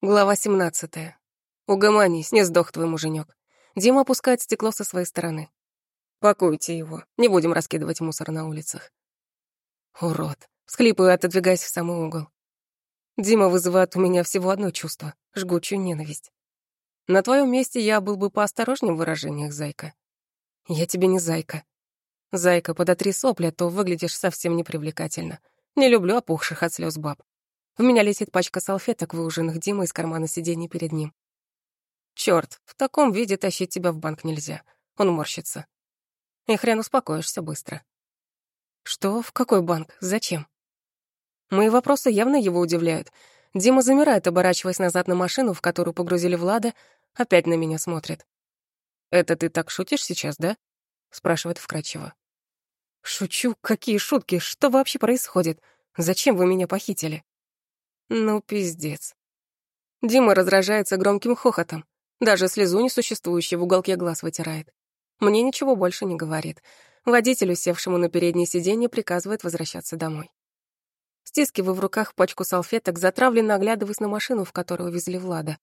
Глава 17. Угомонись, не сдох твой муженек. Дима опускает стекло со своей стороны. Пакуйте его, не будем раскидывать мусор на улицах. Урод. Всхлипываю, отодвигаясь в самый угол. Дима вызывает у меня всего одно чувство — жгучую ненависть. На твоем месте я был бы поосторожнее в выражениях, зайка. Я тебе не зайка. Зайка, подотри сопли, а то выглядишь совсем непривлекательно. Не люблю опухших от слез баб. В меня летит пачка салфеток, выуженных Димой из кармана сиденья перед ним. Чёрт, в таком виде тащить тебя в банк нельзя. Он морщится. И хрен успокоишься быстро. Что? В какой банк? Зачем? Мои вопросы явно его удивляют. Дима замирает, оборачиваясь назад на машину, в которую погрузили Влада, опять на меня смотрит. «Это ты так шутишь сейчас, да?» — спрашивает вкратчиво. «Шучу? Какие шутки? Что вообще происходит? Зачем вы меня похитили?» Ну, пиздец. Дима раздражается громким хохотом. Даже слезу несуществующую в уголке глаз вытирает. Мне ничего больше не говорит. Водителю, севшему на переднее сиденье, приказывает возвращаться домой. Стискиваю в руках пачку салфеток, затравленно оглядываясь на машину, в которую увезли Влада.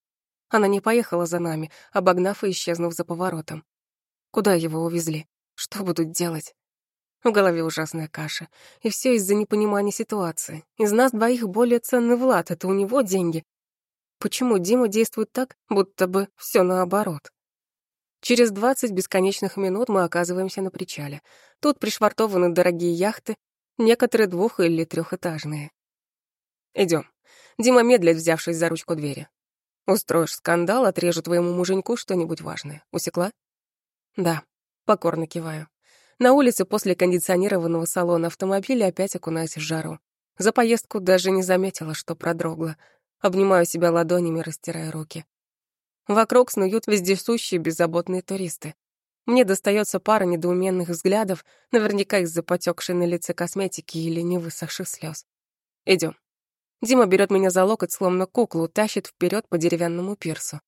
Она не поехала за нами, обогнав и исчезнув за поворотом. Куда его увезли? Что будут делать? В голове ужасная каша. И все из-за непонимания ситуации. Из нас двоих более ценный Влад, это у него деньги. Почему Дима действует так, будто бы все наоборот? Через двадцать бесконечных минут мы оказываемся на причале. Тут пришвартованы дорогие яхты, некоторые двух- или трехэтажные. Идем. Дима медлит, взявшись за ручку двери. Устроишь скандал, отрежу твоему муженьку что-нибудь важное. Усекла? Да, покорно киваю. На улице после кондиционированного салона автомобиля опять окунаюсь в жару. За поездку даже не заметила, что продрогла. Обнимаю себя ладонями, растирая руки. Вокруг снуют вездесущие беззаботные туристы. Мне достается пара недоуменных взглядов, наверняка из-за потекшей на лице косметики или невысохших слез. Идем. Дима берет меня за локоть, словно куклу, тащит вперед по деревянному пирсу.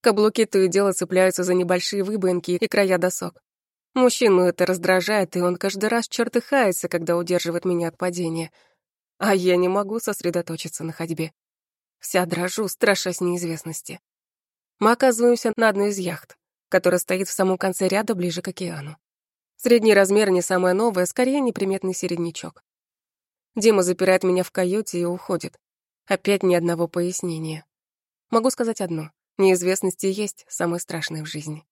Каблуки то и дело цепляются за небольшие выбоинки и края досок. Мужчину это раздражает, и он каждый раз чертыхается, когда удерживает меня от падения. А я не могу сосредоточиться на ходьбе. Вся дрожу, страшась неизвестности. Мы оказываемся на одной из яхт, которая стоит в самом конце ряда ближе к океану. Средний размер не самое новое, скорее неприметный середнячок. Дима запирает меня в каюте и уходит. Опять ни одного пояснения. Могу сказать одно. Неизвестности есть самое страшное в жизни.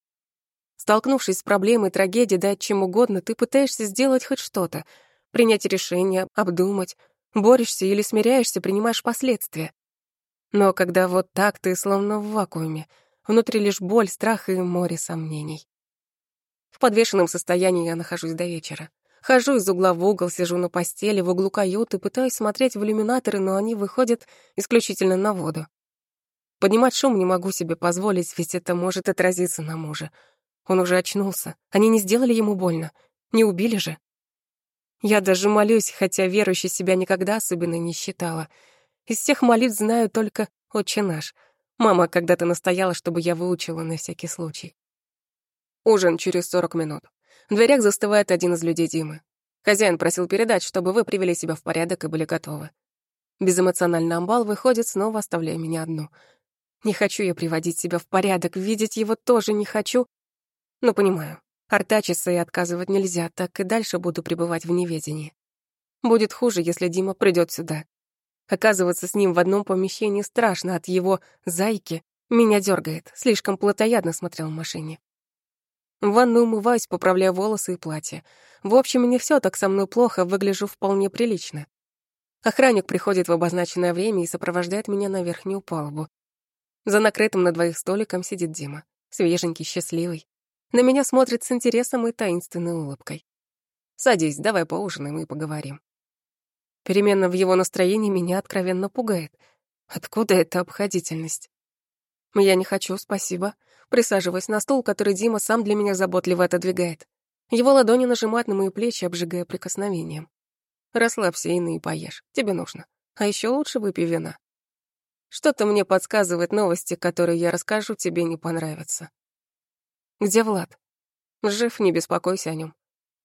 Столкнувшись с проблемой, трагедией, да чем угодно, ты пытаешься сделать хоть что-то, принять решение, обдумать, борешься или смиряешься, принимаешь последствия. Но когда вот так, ты словно в вакууме, внутри лишь боль, страх и море сомнений. В подвешенном состоянии я нахожусь до вечера. Хожу из угла в угол, сижу на постели, в углу каюты, пытаюсь смотреть в иллюминаторы, но они выходят исключительно на воду. Поднимать шум не могу себе позволить, ведь это может отразиться на муже. Он уже очнулся. Они не сделали ему больно. Не убили же. Я даже молюсь, хотя верующей себя никогда особенно не считала. Из всех молитв знаю только «Отче наш». Мама когда-то настояла, чтобы я выучила на всякий случай. Ужин через сорок минут. В дверях застывает один из людей Димы. Хозяин просил передать, чтобы вы привели себя в порядок и были готовы. Безэмоционально амбал выходит, снова оставляя меня одну. Не хочу я приводить себя в порядок, видеть его тоже не хочу, но понимаю, артачиться и отказывать нельзя, так и дальше буду пребывать в неведении. Будет хуже, если Дима придет сюда. Оказываться с ним в одном помещении страшно, от его «зайки» меня дергает, слишком плотоядно смотрел в машине. В ванну умываюсь, поправляя волосы и платье. В общем, не все так со мной плохо, выгляжу вполне прилично. Охранник приходит в обозначенное время и сопровождает меня на верхнюю палубу. За накрытым на двоих столиком сидит Дима, свеженький, счастливый. На меня смотрит с интересом и таинственной улыбкой. «Садись, давай поужинаем и поговорим». Перемена в его настроении меня откровенно пугает. Откуда эта обходительность? Я не хочу, спасибо. Присаживаясь на стул, который Дима сам для меня заботливо отодвигает. Его ладони нажимают на мои плечи, обжигая прикосновением. Расслабься, Инна, и поешь. Тебе нужно. А еще лучше выпей вина. Что-то мне подсказывает новости, которые я расскажу, тебе не понравятся. Где Влад? Жив, не беспокойся о нем.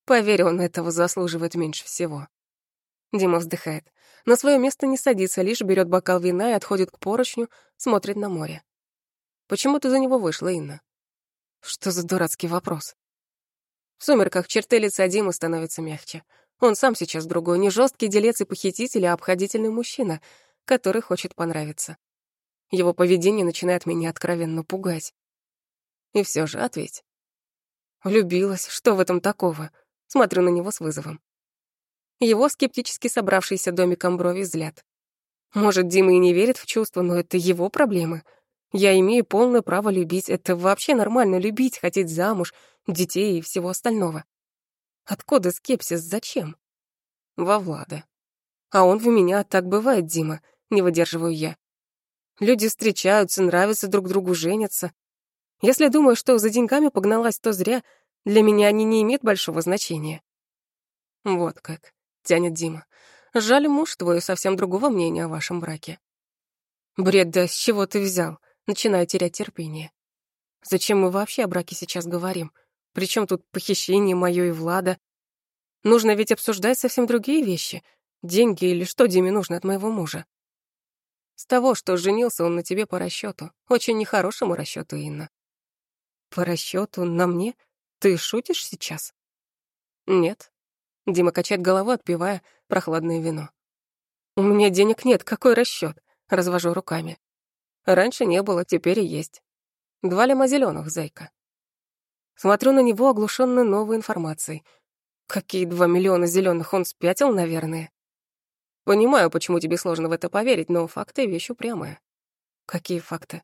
Поверь, он этого заслуживает меньше всего. Дима вздыхает. На свое место не садится, лишь берет бокал вина и отходит к поручню, смотрит на море. «Почему ты за него вышла, Инна?» Что за дурацкий вопрос? В сумерках черты лица Димы становятся мягче. Он сам сейчас другой, не жесткий делец и похититель, а обходительный мужчина, который хочет понравиться. Его поведение начинает меня откровенно пугать. И все же ответь. Влюбилась, что в этом такого? Смотрю на него с вызовом. Его скептически собравшийся домиком брови взгляд. Может, Дима и не верит в чувства, но это его проблемы. Я имею полное право любить. Это вообще нормально любить, хотеть замуж, детей и всего остального. Откуда скепсис? Зачем? Во Влада. А он в меня так бывает, Дима, не выдерживаю я. Люди встречаются, нравятся друг другу, женятся. Если думаю, что за деньгами погналась, то зря. Для меня они не имеют большого значения. Вот как, тянет Дима. Жаль, муж твой совсем другого мнения о вашем браке. Бред, да с чего ты взял? Начинаю терять терпение. Зачем мы вообще о браке сейчас говорим? Причем тут похищение моё и Влада? Нужно ведь обсуждать совсем другие вещи. Деньги или что Диме нужно от моего мужа. С того, что женился он на тебе по расчету, Очень нехорошему расчету, Инна. По расчету на мне? Ты шутишь сейчас? Нет. Дима качает головой, отпивая прохладное вино. У меня денег нет, какой расчет? Развожу руками. Раньше не было, теперь и есть. Два лима зеленых, зайка. Смотрю на него, оглушённый новой информацией. Какие два миллиона зеленых он спятил, наверное. Понимаю, почему тебе сложно в это поверить, но факты — вещь упрямая. Какие факты?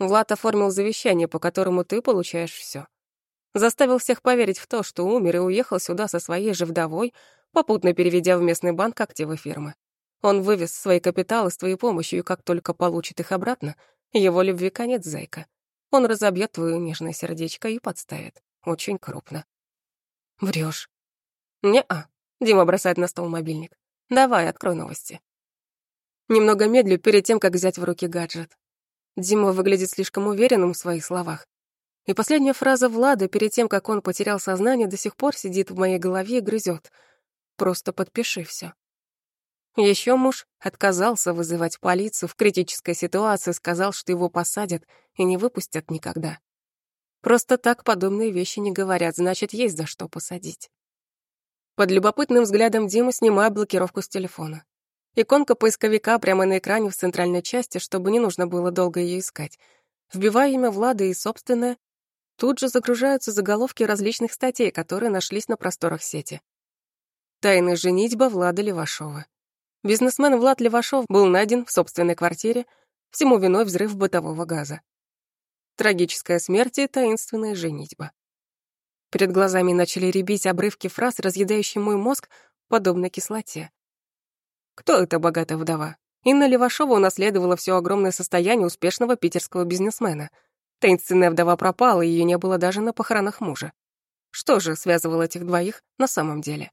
Влад оформил завещание, по которому ты получаешь все. Заставил всех поверить в то, что умер и уехал сюда со своей же вдовой, попутно переведя в местный банк активы фирмы. Он вывез свои капиталы с твоей помощью, и как только получит их обратно, его любви конец, зайка. Он разобьет твое нежное сердечко и подставит. Очень крупно. Врешь. Не-а. Дима бросает на стол мобильник. Давай, открой новости. Немного медлю перед тем, как взять в руки гаджет. Дима выглядит слишком уверенным в своих словах. И последняя фраза Влада перед тем, как он потерял сознание, до сих пор сидит в моей голове и грызет. Просто подпиши все. Еще муж отказался вызывать полицию в критической ситуации, сказал, что его посадят и не выпустят никогда. Просто так подобные вещи не говорят, значит, есть за что посадить. Под любопытным взглядом Димы снимаю блокировку с телефона. Иконка поисковика прямо на экране в центральной части, чтобы не нужно было долго ее искать. Вбиваю имя Влада и собственное. Тут же загружаются заголовки различных статей, которые нашлись на просторах сети. Тайная женитьба Влада Левашова. Бизнесмен Влад Левашов был найден в собственной квартире, всему виной взрыв бытового газа. Трагическая смерть и таинственная женитьба. Перед глазами начали рябить обрывки фраз, разъедающие мой мозг, подобно кислоте. Кто эта богатая вдова? Инна Левашова унаследовала все огромное состояние успешного питерского бизнесмена. Таинственная вдова пропала, ее не было даже на похоронах мужа. Что же связывало этих двоих на самом деле?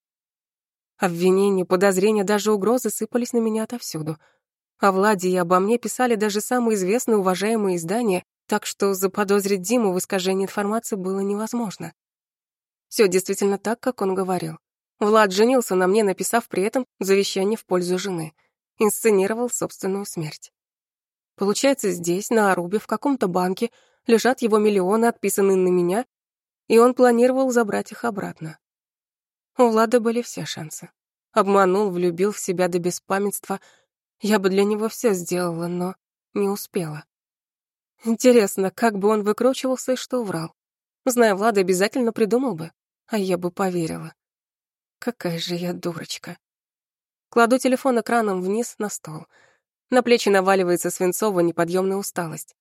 Обвинения, подозрения, даже угрозы сыпались на меня отовсюду. О Владе и обо мне писали даже самые известные уважаемые издания, так что заподозрить Диму в искажении информации было невозможно. Все действительно так, как он говорил. Влад женился на мне, написав при этом завещание в пользу жены. Инсценировал собственную смерть. Получается, здесь, на Арубе, в каком-то банке, лежат его миллионы, отписанные на меня, и он планировал забрать их обратно. У Влада были все шансы. Обманул, влюбил в себя до беспамятства. Я бы для него все сделала, но не успела. Интересно, как бы он выкручивался и что врал. Зная Влада, обязательно придумал бы, а я бы поверила. Какая же я дурочка. Кладу телефон экраном вниз на стол. На плечи наваливается свинцовая неподъемная усталость.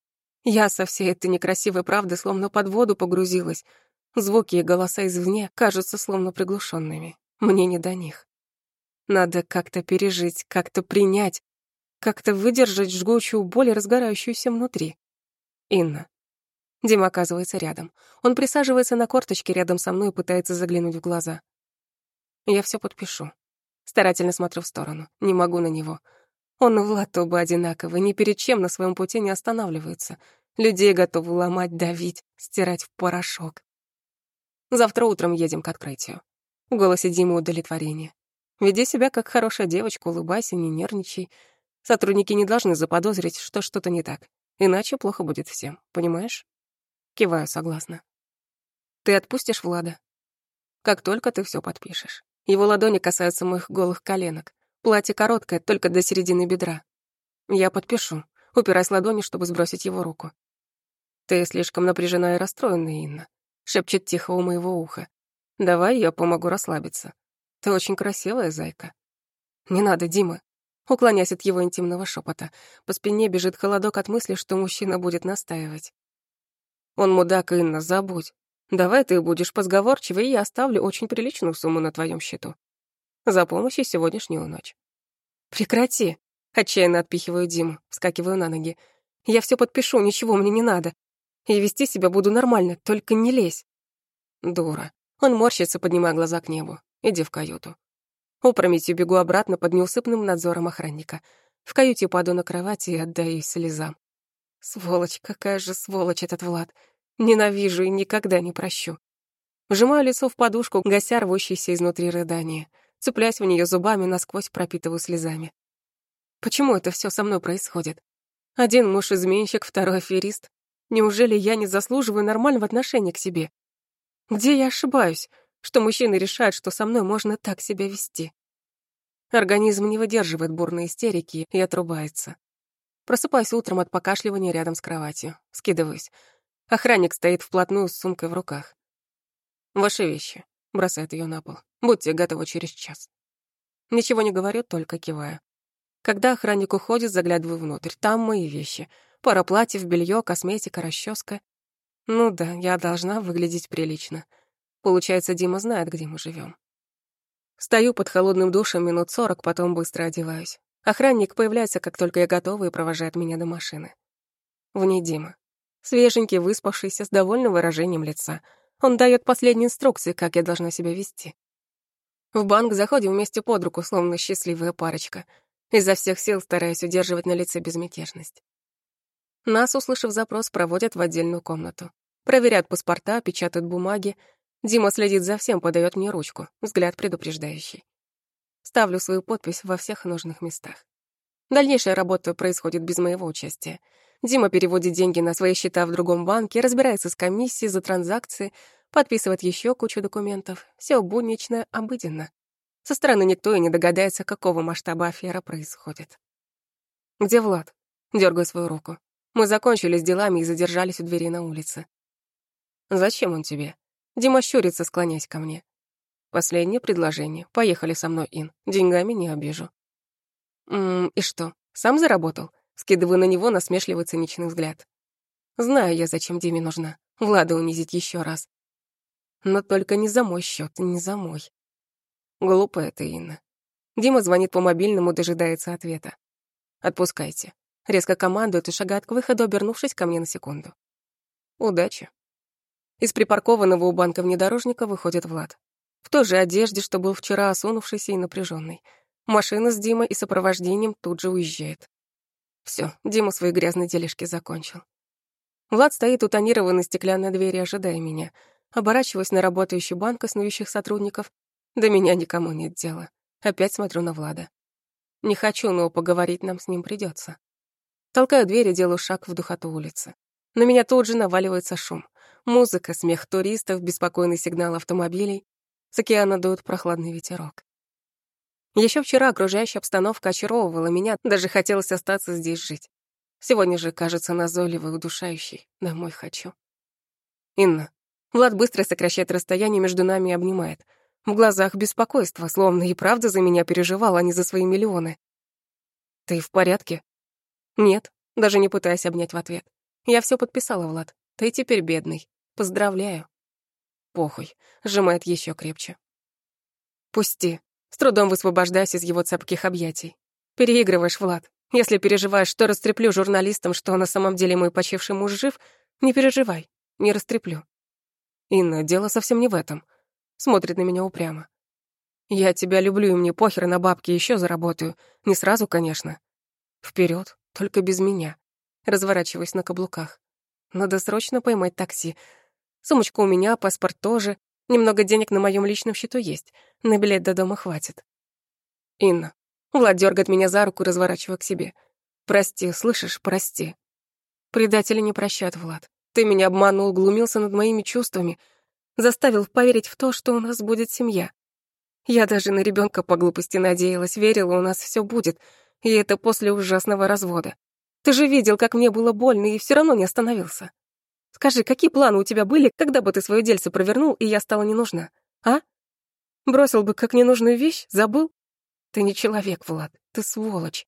Я со всей этой некрасивой правды словно под воду погрузилась — Звуки и голоса извне кажутся словно приглушенными. Мне не до них. Надо как-то пережить, как-то принять, как-то выдержать жгучую боль, разгорающуюся внутри. Инна. Дима оказывается рядом. Он присаживается на корточке рядом со мной и пытается заглянуть в глаза. Я все подпишу. Старательно смотрю в сторону. Не могу на него. Он и Влад оба одинаковы, ни перед чем на своем пути не останавливаются. Людей готовы ломать, давить, стирать в порошок. Завтра утром едем к открытию. В голосе Димы удовлетворение. Веди себя как хорошая девочка, улыбайся, не нервничай. Сотрудники не должны заподозрить, что что-то не так. Иначе плохо будет всем, понимаешь? Киваю согласно. Ты отпустишь Влада? Как только ты все подпишешь. Его ладони касаются моих голых коленок. Платье короткое, только до середины бедра. Я подпишу, упираясь ладони, чтобы сбросить его руку. Ты слишком напряжена и расстроена, Инна. Шепчет тихо у моего уха. Давай я помогу расслабиться. Ты очень красивая, зайка. Не надо, Дима. Уклоняясь от его интимного шепота, по спине бежит холодок от мысли, что мужчина будет настаивать. Он мудак, Инна, забудь. Давай ты будешь позговорчивее, и я оставлю очень приличную сумму на твоем счету. За помощь и сегодняшнюю ночь. Прекрати. Отчаянно отпихиваю Диму, вскакиваю на ноги. Я все подпишу, ничего мне не надо. И вести себя буду нормально, только не лезь. Дура. Он морщится, поднимая глаза к небу. Иди в каюту. Опрометью бегу обратно под неусыпным надзором охранника. В каюте паду на кровати и отдаюсь слезам. Сволочь, какая же сволочь этот Влад. Ненавижу и никогда не прощу. Вжимаю лицо в подушку, гася рвущиеся изнутри рыдания. Цепляясь в нее зубами, насквозь пропитываю слезами. Почему это все со мной происходит? Один муж-изменщик, второй аферист. Неужели я не заслуживаю нормального отношения к себе? Где я ошибаюсь? что мужчины решают, что со мной можно так себя вести. Организм не выдерживает бурной истерики и отрубается. Просыпаюсь утром от покашливания рядом с кроватью. Скидываюсь. Охранник стоит вплотную с сумкой в руках. «Ваши вещи», — бросает ее на пол. «Будьте готовы через час». Ничего не говорю, только киваю. Когда охранник уходит, заглядываю внутрь. Там мои вещи. Пара платьев, белье, косметика, расческа. Ну да, я должна выглядеть прилично. Получается, Дима знает, где мы живем. Стою под холодным душем минут сорок, потом быстро одеваюсь. Охранник появляется, как только я готова, и провожает меня до машины. В ней Дима. Свеженький, выспавшийся, с довольным выражением лица. Он дает последние инструкции, как я должна себя вести. В банк заходим вместе под руку, словно счастливая парочка. Изо всех сил стараясь удерживать на лице безмятежность. Нас, услышав запрос, проводят в отдельную комнату. Проверяют паспорта, печатают бумаги, Дима следит за всем, подает мне ручку, взгляд предупреждающий. Ставлю свою подпись во всех нужных местах. Дальнейшая работа происходит без моего участия. Дима переводит деньги на свои счета в другом банке, разбирается с комиссией за транзакции, подписывает еще кучу документов. Все буднично, обыденно. Со стороны никто и не догадается, какого масштаба афера происходит. «Где Влад?» Дергаю свою руку. Мы закончили с делами и задержались у двери на улице. «Зачем он тебе?» Дима щурится, склоняясь ко мне. Последнее предложение. Поехали со мной, Ин. Деньгами не обижу. Ммм, и что, сам заработал? Скидываю на него насмешливый циничный взгляд. Знаю я, зачем Диме нужна. Влада унизить еще раз. Но только не за мой счет, не за мой. Глупая ты, Инна. Дима звонит по мобильному, дожидается ответа. «Отпускайте». Резко командует и шагает к выходу, обернувшись ко мне на секунду. «Удачи». Из припаркованного у банка внедорожника выходит Влад. В той же одежде, что был вчера осунувшийся и напряженный. Машина с Димой и сопровождением тут же уезжает. Все, Дима свои грязные делишки закончил. Влад стоит у тонированной стеклянной двери, ожидая меня. Оборачиваясь на работающий банк снующих сотрудников. До меня никому нет дела. Опять смотрю на Влада. Не хочу, но поговорить нам с ним придется. Толкаю дверь и делаю шаг в духоту улицы. На меня тут же наваливается шум. Музыка, смех туристов, беспокойный сигнал автомобилей. С океана дует прохладный ветерок. Еще вчера окружающая обстановка очаровывала меня, даже хотелось остаться здесь жить. Сегодня же кажется назойливой, удушающей. Домой хочу. Инна. Влад быстро сокращает расстояние между нами и обнимает. В глазах беспокойство, словно и правда за меня переживал, а не за свои миллионы. «Ты в порядке?» «Нет», даже не пытаясь обнять в ответ. «Я все подписала, Влад. Ты теперь бедный. Поздравляю. Похуй. Сжимает еще крепче. Пусти. С трудом высвобождаясь из его цепких объятий. Переигрываешь, Влад. Если переживаешь, что растреплю журналистам, что на самом деле мой почивший муж жив, не переживай, не растреплю. Инна, дело совсем не в этом. Смотрит на меня упрямо. Я тебя люблю, и мне похер на бабки, еще заработаю. Не сразу, конечно. Вперед, только без меня. Разворачиваюсь на каблуках. Надо срочно поймать такси. Сумочка у меня, паспорт тоже. Немного денег на моем личном счету есть. На билет до дома хватит. Инна. Влад дергает меня за руку, разворачивая к себе. Прости, слышишь, прости. Предатели не прощают, Влад. Ты меня обманул, глумился над моими чувствами, заставил поверить в то, что у нас будет семья. Я даже на ребенка по глупости надеялась, верила, у нас все будет, и это после ужасного развода. Ты же видел, как мне было больно, и все равно не остановился. Скажи, какие планы у тебя были, когда бы ты свое дельце провернул, и я стала не нужна, а? Бросил бы как ненужную вещь, забыл? Ты не человек, Влад, ты сволочь.